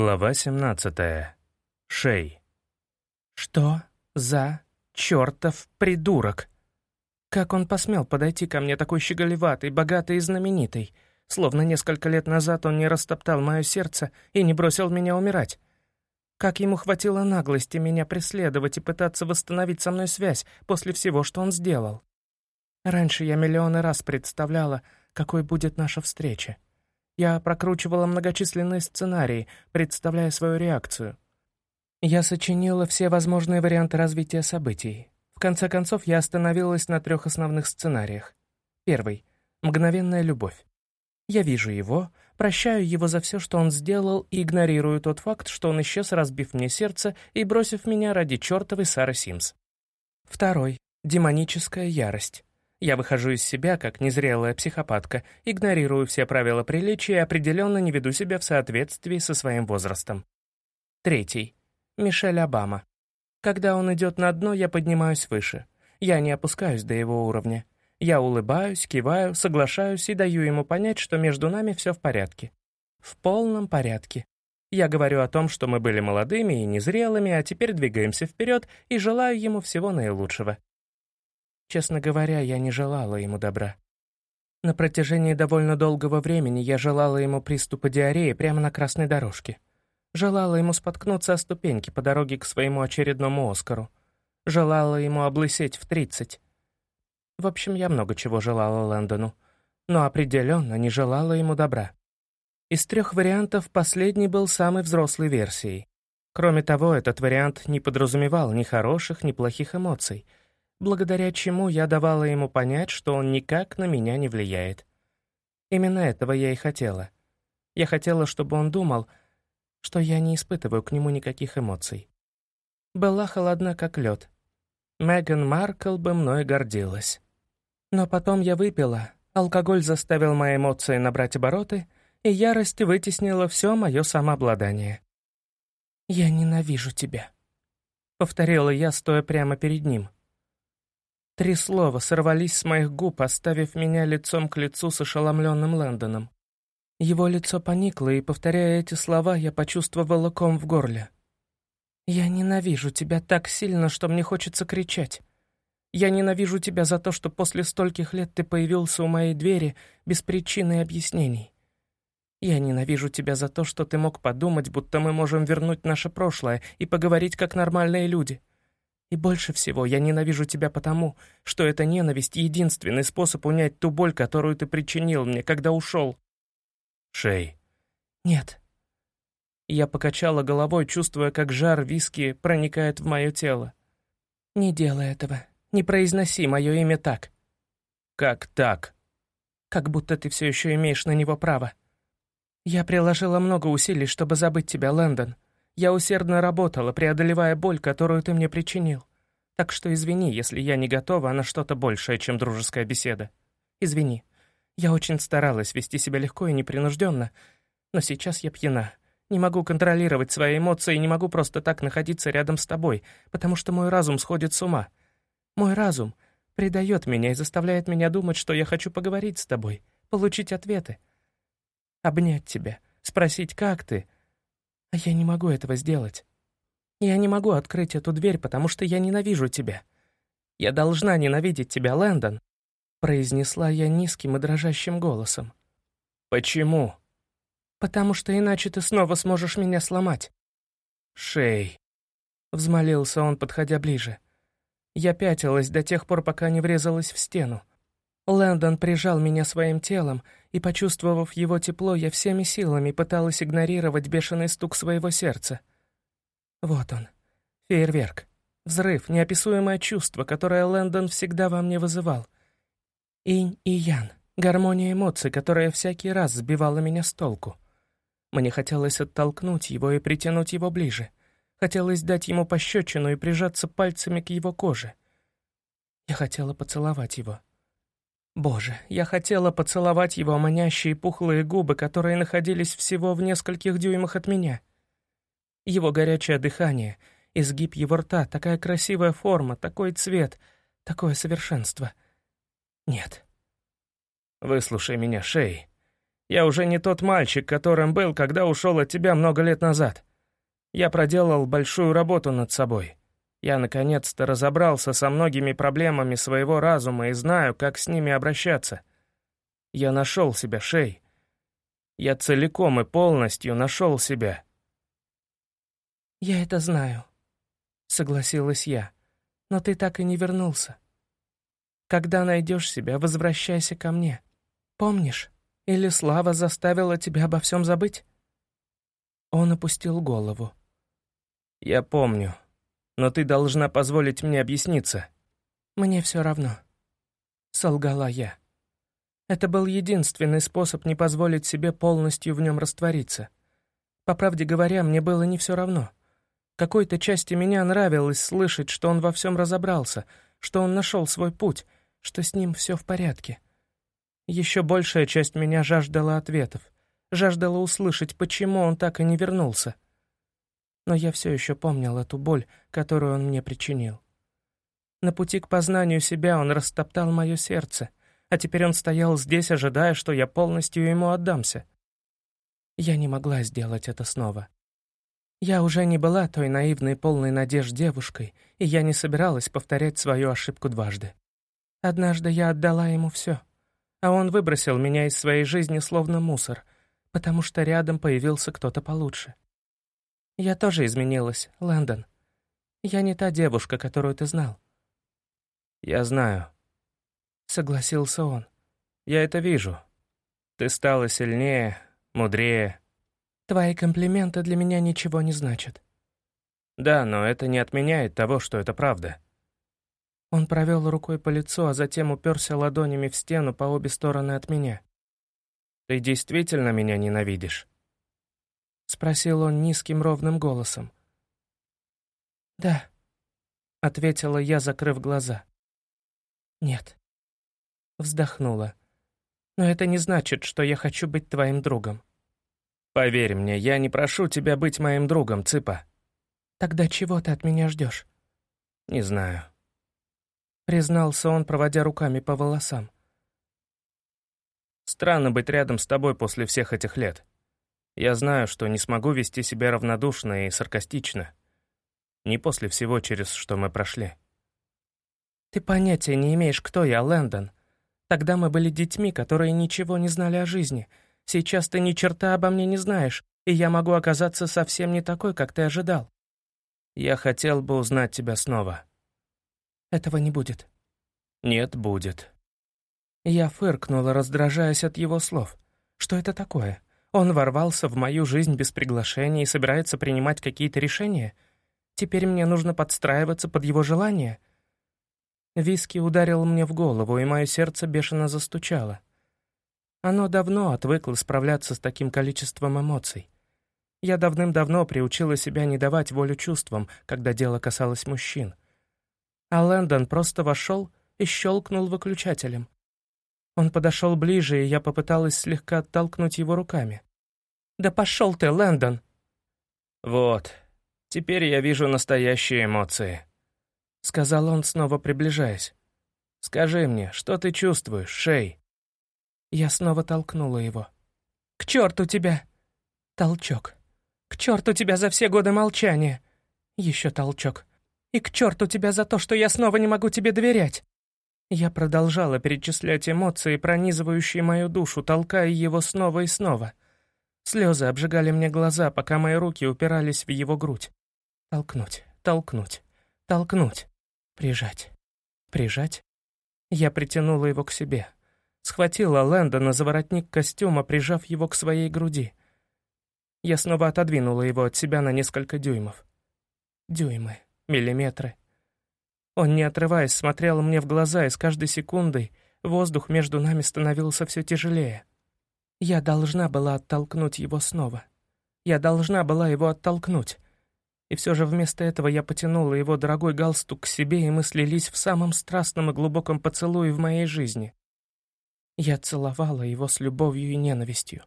Глава 17. Шей. «Что за чертов придурок? Как он посмел подойти ко мне такой щеголеватый, богатый и знаменитый, словно несколько лет назад он не растоптал мое сердце и не бросил меня умирать? Как ему хватило наглости меня преследовать и пытаться восстановить со мной связь после всего, что он сделал? Раньше я миллионы раз представляла, какой будет наша встреча. Я прокручивала многочисленные сценарии, представляя свою реакцию. Я сочинила все возможные варианты развития событий. В конце концов, я остановилась на трех основных сценариях. Первый — мгновенная любовь. Я вижу его, прощаю его за все, что он сделал, и игнорирую тот факт, что он исчез, разбив мне сердце и бросив меня ради чертовой Сары Симс. Второй — демоническая ярость. Я выхожу из себя, как незрелая психопатка, игнорирую все правила приличия и определенно не веду себя в соответствии со своим возрастом. Третий. Мишель Обама. Когда он идет на дно, я поднимаюсь выше. Я не опускаюсь до его уровня. Я улыбаюсь, киваю, соглашаюсь и даю ему понять, что между нами все в порядке. В полном порядке. Я говорю о том, что мы были молодыми и незрелыми, а теперь двигаемся вперед и желаю ему всего наилучшего. Честно говоря, я не желала ему добра. На протяжении довольно долгого времени я желала ему приступа диареи прямо на красной дорожке. Желала ему споткнуться о ступеньки по дороге к своему очередному Оскару. Желала ему облысеть в тридцать. В общем, я много чего желала Лэндону, но определенно не желала ему добра. Из трех вариантов последний был самой взрослой версией. Кроме того, этот вариант не подразумевал ни хороших, ни плохих эмоций — благодаря чему я давала ему понять, что он никак на меня не влияет. Именно этого я и хотела. Я хотела, чтобы он думал, что я не испытываю к нему никаких эмоций. Была холодна, как лед. Меган Маркл бы мной гордилась. Но потом я выпила, алкоголь заставил мои эмоции набрать обороты, и ярость вытеснила все мое самообладание. «Я ненавижу тебя», — повторила я, стоя прямо перед ним. Три слова сорвались с моих губ, оставив меня лицом к лицу с ошеломленным Лэндоном. Его лицо поникло, и, повторяя эти слова, я почувствовала ком в горле. «Я ненавижу тебя так сильно, что мне хочется кричать. Я ненавижу тебя за то, что после стольких лет ты появился у моей двери без причины и объяснений. Я ненавижу тебя за то, что ты мог подумать, будто мы можем вернуть наше прошлое и поговорить как нормальные люди. И больше всего я ненавижу тебя потому, что эта ненависть — единственный способ унять ту боль, которую ты причинил мне, когда ушел. Шей. Нет. Я покачала головой, чувствуя, как жар виски проникает в мое тело. Не делай этого. Не произноси мое имя так. Как так? Как будто ты все еще имеешь на него право. Я приложила много усилий, чтобы забыть тебя, Лэндон. Я усердно работала, преодолевая боль, которую ты мне причинил. Так что извини, если я не готова на что-то большее, чем дружеская беседа. Извини. Я очень старалась вести себя легко и непринужденно, но сейчас я пьяна. Не могу контролировать свои эмоции и не могу просто так находиться рядом с тобой, потому что мой разум сходит с ума. Мой разум предает меня и заставляет меня думать, что я хочу поговорить с тобой, получить ответы. Обнять тебя, спросить, как ты — а я не могу этого сделать. Я не могу открыть эту дверь, потому что я ненавижу тебя. Я должна ненавидеть тебя, Лэндон», — произнесла я низким и дрожащим голосом. «Почему?» «Потому что иначе ты снова сможешь меня сломать». «Шей», — взмолился он, подходя ближе. Я пятилась до тех пор, пока не врезалась в стену. Лэндон прижал меня своим телом, и, почувствовав его тепло, я всеми силами пыталась игнорировать бешеный стук своего сердца. Вот он, фейерверк, взрыв, неописуемое чувство, которое Лэндон всегда во мне вызывал. Инь и Ян, гармония эмоций, которая всякий раз сбивала меня с толку. Мне хотелось оттолкнуть его и притянуть его ближе. Хотелось дать ему пощечину и прижаться пальцами к его коже. Я хотела поцеловать его. Боже, я хотела поцеловать его манящие пухлые губы, которые находились всего в нескольких дюймах от меня. Его горячее дыхание, изгиб его рта, такая красивая форма, такой цвет, такое совершенство. Нет. Выслушай меня, Шей. Я уже не тот мальчик, которым был, когда ушел от тебя много лет назад. Я проделал большую работу над собой. Я наконец-то разобрался со многими проблемами своего разума и знаю, как с ними обращаться. Я нашел себя, Шей. Я целиком и полностью нашел себя. «Я это знаю», — согласилась я. «Но ты так и не вернулся. Когда найдешь себя, возвращайся ко мне. Помнишь? Или Слава заставила тебя обо всем забыть?» Он опустил голову. «Я помню. Но ты должна позволить мне объясниться». «Мне все равно», — солгала я. Это был единственный способ не позволить себе полностью в нем раствориться. По правде говоря, мне было не все равно. Какой-то части меня нравилось слышать, что он во всем разобрался, что он нашел свой путь, что с ним все в порядке. Еще большая часть меня жаждала ответов, жаждала услышать, почему он так и не вернулся. Но я все еще помнил эту боль, которую он мне причинил. На пути к познанию себя он растоптал мое сердце, а теперь он стоял здесь, ожидая, что я полностью ему отдамся. Я не могла сделать это снова. Я уже не была той наивной, полной надежд девушкой, и я не собиралась повторять свою ошибку дважды. Однажды я отдала ему все, а он выбросил меня из своей жизни словно мусор, потому что рядом появился кто-то получше. Я тоже изменилась, Лэндон. Я не та девушка, которую ты знал. Я знаю. Согласился он. Я это вижу. Ты стала сильнее, мудрее, Твои комплименты для меня ничего не значат». «Да, но это не отменяет того, что это правда». Он провел рукой по лицу, а затем уперся ладонями в стену по обе стороны от меня. «Ты действительно меня ненавидишь?» — спросил он низким ровным голосом. «Да», — ответила я, закрыв глаза. «Нет». Вздохнула. «Но это не значит, что я хочу быть твоим другом. Поверь мне, я не прошу тебя быть моим другом, Цыпа. Тогда чего ты от меня ждешь? Не знаю. Признался он, проводя руками по волосам. Странно быть рядом с тобой после всех этих лет. Я знаю, что не смогу вести себя равнодушно и саркастично. Не после всего, через что мы прошли. Ты понятия не имеешь, кто я, Лэндон. Тогда мы были детьми, которые ничего не знали о жизни — Сейчас ты ни черта обо мне не знаешь, и я могу оказаться совсем не такой, как ты ожидал. Я хотел бы узнать тебя снова. Этого не будет. Нет, будет. Я фыркнула, раздражаясь от его слов. Что это такое? Он ворвался в мою жизнь без приглашения и собирается принимать какие-то решения? Теперь мне нужно подстраиваться под его желания? Виски ударил мне в голову, и мое сердце бешено застучало. Оно давно отвыкло справляться с таким количеством эмоций. Я давным-давно приучила себя не давать волю чувствам, когда дело касалось мужчин. А Лэндон просто вошел и щелкнул выключателем. Он подошел ближе, и я попыталась слегка оттолкнуть его руками. «Да пошел ты, Лэндон!» «Вот, теперь я вижу настоящие эмоции», — сказал он, снова приближаясь. «Скажи мне, что ты чувствуешь, Шей?» Я снова толкнула его. «К черту тебя!» Толчок. «К черту тебя за все годы молчания!» Еще толчок. «И к черту тебя за то, что я снова не могу тебе доверять!» Я продолжала перечислять эмоции, пронизывающие мою душу, толкая его снова и снова. Слезы обжигали мне глаза, пока мои руки упирались в его грудь. Толкнуть, толкнуть, толкнуть, прижать, прижать. Я притянула его к себе, Схватила Лэндона за воротник костюма, прижав его к своей груди. Я снова отодвинула его от себя на несколько дюймов. Дюймы, миллиметры. Он, не отрываясь, смотрел мне в глаза, и с каждой секундой воздух между нами становился все тяжелее. Я должна была оттолкнуть его снова. Я должна была его оттолкнуть. И все же вместо этого я потянула его дорогой галстук к себе, и мы слились в самом страстном и глубоком поцелуе в моей жизни. Я целовала его с любовью и ненавистью.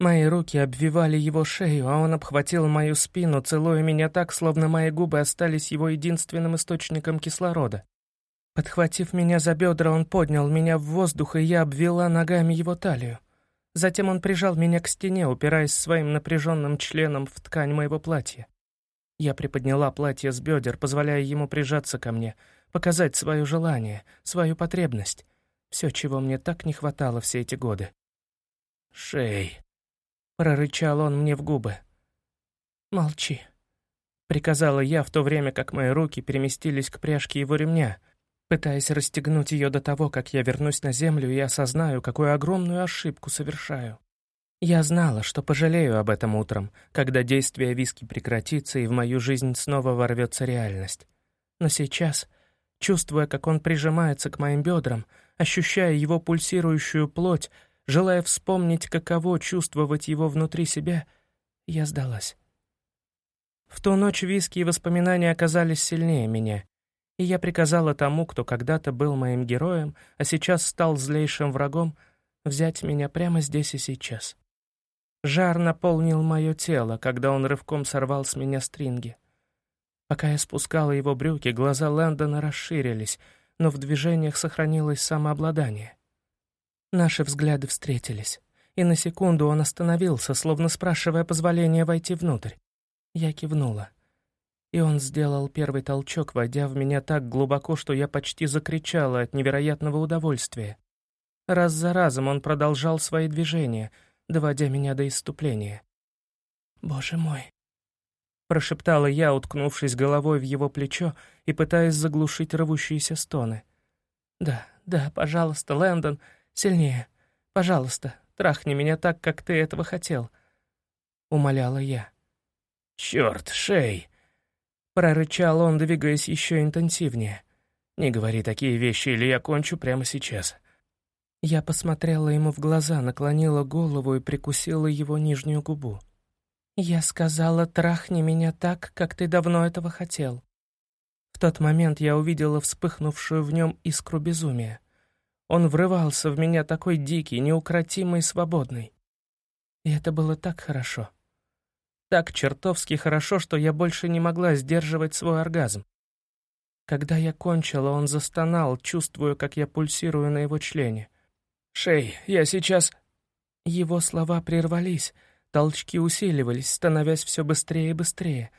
Мои руки обвивали его шею, а он обхватил мою спину, целуя меня так, словно мои губы остались его единственным источником кислорода. Подхватив меня за бедра, он поднял меня в воздух, и я обвела ногами его талию. Затем он прижал меня к стене, упираясь своим напряженным членом в ткань моего платья. Я приподняла платье с бедер, позволяя ему прижаться ко мне, показать свое желание, свою потребность. Все, чего мне так не хватало все эти годы. «Шей!» — прорычал он мне в губы. «Молчи», — приказала я, в то время как мои руки переместились к пряжке его ремня, пытаясь расстегнуть ее до того, как я вернусь на землю и осознаю, какую огромную ошибку совершаю. Я знала, что пожалею об этом утром, когда действие виски прекратится и в мою жизнь снова ворвется реальность. Но сейчас, чувствуя, как он прижимается к моим бедрам, ощущая его пульсирующую плоть, желая вспомнить, каково чувствовать его внутри себя, я сдалась. В ту ночь виски и воспоминания оказались сильнее меня, и я приказала тому, кто когда-то был моим героем, а сейчас стал злейшим врагом, взять меня прямо здесь и сейчас. Жар наполнил мое тело, когда он рывком сорвал с меня стринги. Пока я спускала его брюки, глаза Лэндона расширились, но в движениях сохранилось самообладание. Наши взгляды встретились, и на секунду он остановился, словно спрашивая позволения войти внутрь. Я кивнула. И он сделал первый толчок, войдя в меня так глубоко, что я почти закричала от невероятного удовольствия. Раз за разом он продолжал свои движения, доводя меня до иступления. «Боже мой!» Прошептала я, уткнувшись головой в его плечо и пытаясь заглушить рвущиеся стоны. «Да, да, пожалуйста, Лэндон, сильнее. Пожалуйста, трахни меня так, как ты этого хотел», — умоляла я. «Черт, шей!» — прорычал он, двигаясь еще интенсивнее. «Не говори такие вещи, или я кончу прямо сейчас». Я посмотрела ему в глаза, наклонила голову и прикусила его нижнюю губу. «Я сказала, трахни меня так, как ты давно этого хотел». В тот момент я увидела вспыхнувшую в нем искру безумия. Он врывался в меня такой дикий, неукротимый, свободный. И это было так хорошо. Так чертовски хорошо, что я больше не могла сдерживать свой оргазм. Когда я кончила, он застонал, чувствуя, как я пульсирую на его члене. «Шей, я сейчас...» Его слова прервались, толчки усиливались, становясь все быстрее и быстрее.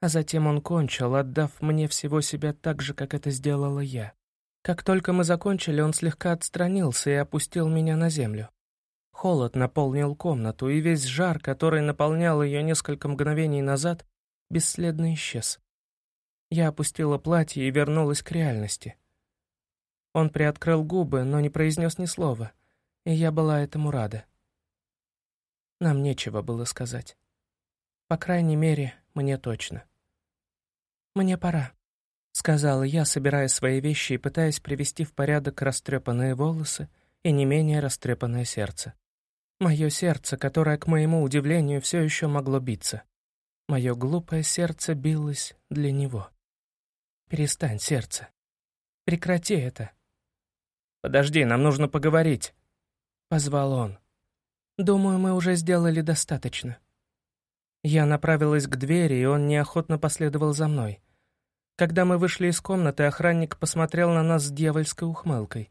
А затем он кончил, отдав мне всего себя так же, как это сделала я. Как только мы закончили, он слегка отстранился и опустил меня на землю. Холод наполнил комнату, и весь жар, который наполнял ее несколько мгновений назад, бесследно исчез. Я опустила платье и вернулась к реальности. Он приоткрыл губы, но не произнес ни слова, и я была этому рада. Нам нечего было сказать. По крайней мере, мне точно. «Мне пора», — сказала я, собирая свои вещи и пытаясь привести в порядок растрепанные волосы и не менее растрепанное сердце. Мое сердце, которое, к моему удивлению, все еще могло биться. Мое глупое сердце билось для него. Перестань, сердце. Прекрати это. «Подожди, нам нужно поговорить», — позвал он. «Думаю, мы уже сделали достаточно». Я направилась к двери, и он неохотно последовал за мной. Когда мы вышли из комнаты, охранник посмотрел на нас с дьявольской ухмылкой.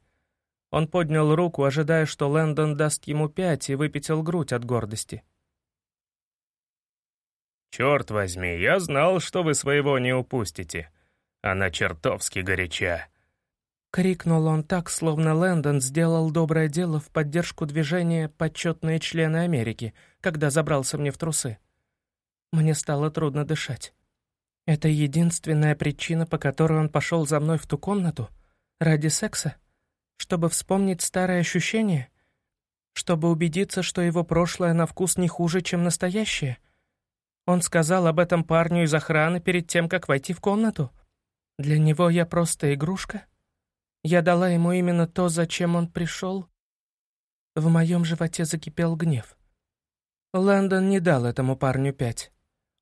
Он поднял руку, ожидая, что Лэндон даст ему пять, и выпятил грудь от гордости. «Черт возьми, я знал, что вы своего не упустите. Она чертовски горяча». Крикнул он так, словно Лэндон сделал доброе дело в поддержку движения «Почетные члены Америки», когда забрался мне в трусы. Мне стало трудно дышать. Это единственная причина, по которой он пошел за мной в ту комнату? Ради секса? Чтобы вспомнить старые ощущения? Чтобы убедиться, что его прошлое на вкус не хуже, чем настоящее? Он сказал об этом парню из охраны перед тем, как войти в комнату? Для него я просто игрушка? Я дала ему именно то, зачем он пришел? В моем животе закипел гнев. Лэндон не дал этому парню пять.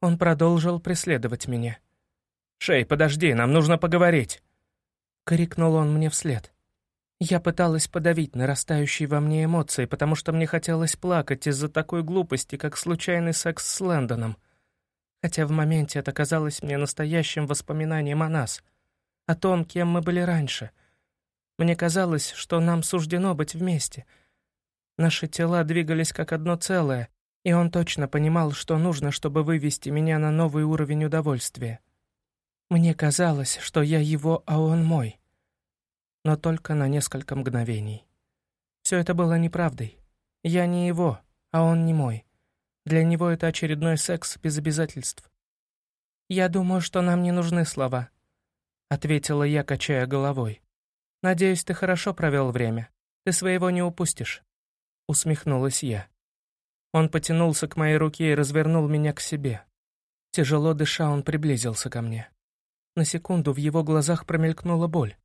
Он продолжил преследовать меня. «Шей, подожди, нам нужно поговорить!» — крикнул он мне вслед. Я пыталась подавить нарастающие во мне эмоции, потому что мне хотелось плакать из-за такой глупости, как случайный секс с Лэндоном. Хотя в моменте это казалось мне настоящим воспоминанием о нас, о том, кем мы были раньше. Мне казалось, что нам суждено быть вместе. Наши тела двигались как одно целое, и он точно понимал, что нужно, чтобы вывести меня на новый уровень удовольствия. Мне казалось, что я его, а он мой. Но только на несколько мгновений. Все это было неправдой. Я не его, а он не мой. Для него это очередной секс без обязательств. «Я думаю, что нам не нужны слова», — ответила я, качая головой. «Надеюсь, ты хорошо провел время. Ты своего не упустишь», — усмехнулась я. Он потянулся к моей руке и развернул меня к себе. Тяжело дыша, он приблизился ко мне. На секунду в его глазах промелькнула боль.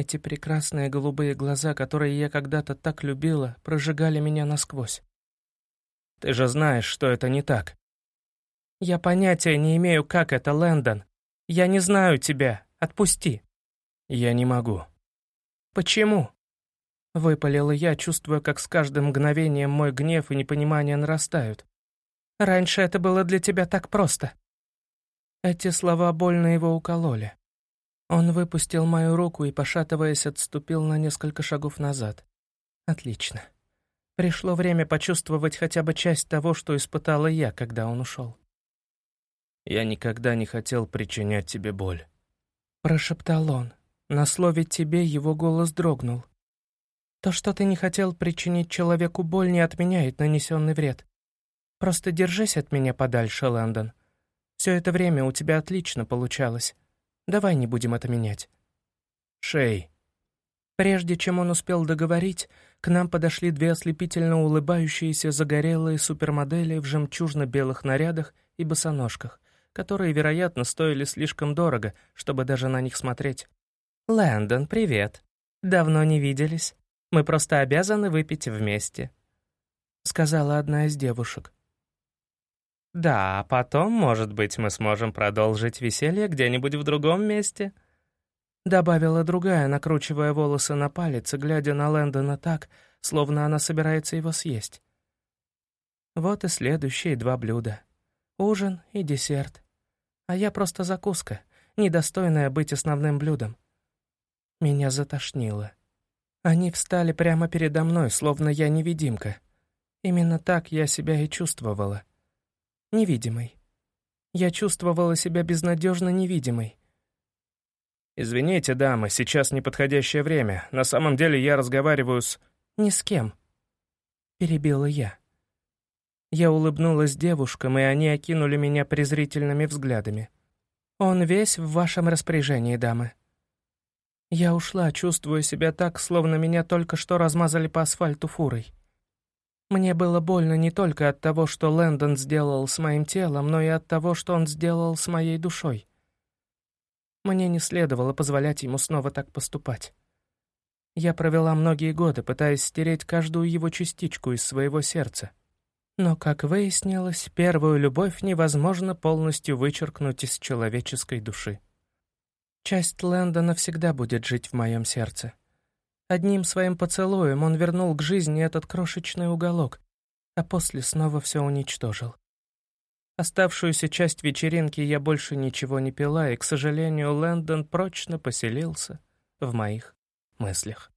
Эти прекрасные голубые глаза, которые я когда-то так любила, прожигали меня насквозь. «Ты же знаешь, что это не так». «Я понятия не имею, как это, Лэндон. Я не знаю тебя. Отпусти». «Я не могу». «Почему?» Выпалила я, чувствуя, как с каждым мгновением мой гнев и непонимание нарастают. «Раньше это было для тебя так просто». Эти слова больно его укололи. Он выпустил мою руку и, пошатываясь, отступил на несколько шагов назад. Отлично. Пришло время почувствовать хотя бы часть того, что испытала я, когда он ушел. «Я никогда не хотел причинять тебе боль», — прошептал он. На слове «тебе» его голос дрогнул. «То, что ты не хотел причинить человеку боль, не отменяет нанесенный вред. Просто держись от меня подальше, Лэндон. Все это время у тебя отлично получалось. Давай не будем это менять». «Шей». Прежде чем он успел договорить, к нам подошли две ослепительно улыбающиеся загорелые супермодели в жемчужно-белых нарядах и босоножках, которые, вероятно, стоили слишком дорого, чтобы даже на них смотреть. «Лэндон, привет. Давно не виделись. Мы просто обязаны выпить вместе», — сказала одна из девушек. «Да, потом, может быть, мы сможем продолжить веселье где-нибудь в другом месте», — добавила другая, накручивая волосы на палец глядя на Лэндона так, словно она собирается его съесть. Вот и следующие два блюда. Ужин и десерт. А я просто закуска, недостойная быть основным блюдом. Меня затошнило. Они встали прямо передо мной, словно я невидимка. Именно так я себя и чувствовала невидимой. Я чувствовала себя безнадежно невидимой. «Извините, дамы, сейчас неподходящее время. На самом деле я разговариваю с...» «Ни с кем», — перебила я. Я улыбнулась девушкам, и они окинули меня презрительными взглядами. «Он весь в вашем распоряжении, дамы». Я ушла, чувствуя себя так, словно меня только что размазали по асфальту фурой. Мне было больно не только от того, что Лэндон сделал с моим телом, но и от того, что он сделал с моей душой. Мне не следовало позволять ему снова так поступать. Я провела многие годы, пытаясь стереть каждую его частичку из своего сердца. Но, как выяснилось, первую любовь невозможно полностью вычеркнуть из человеческой души. Часть Лэндона всегда будет жить в моем сердце. Одним своим поцелуем он вернул к жизни этот крошечный уголок, а после снова все уничтожил. Оставшуюся часть вечеринки я больше ничего не пила, и, к сожалению, Лэндон прочно поселился в моих мыслях.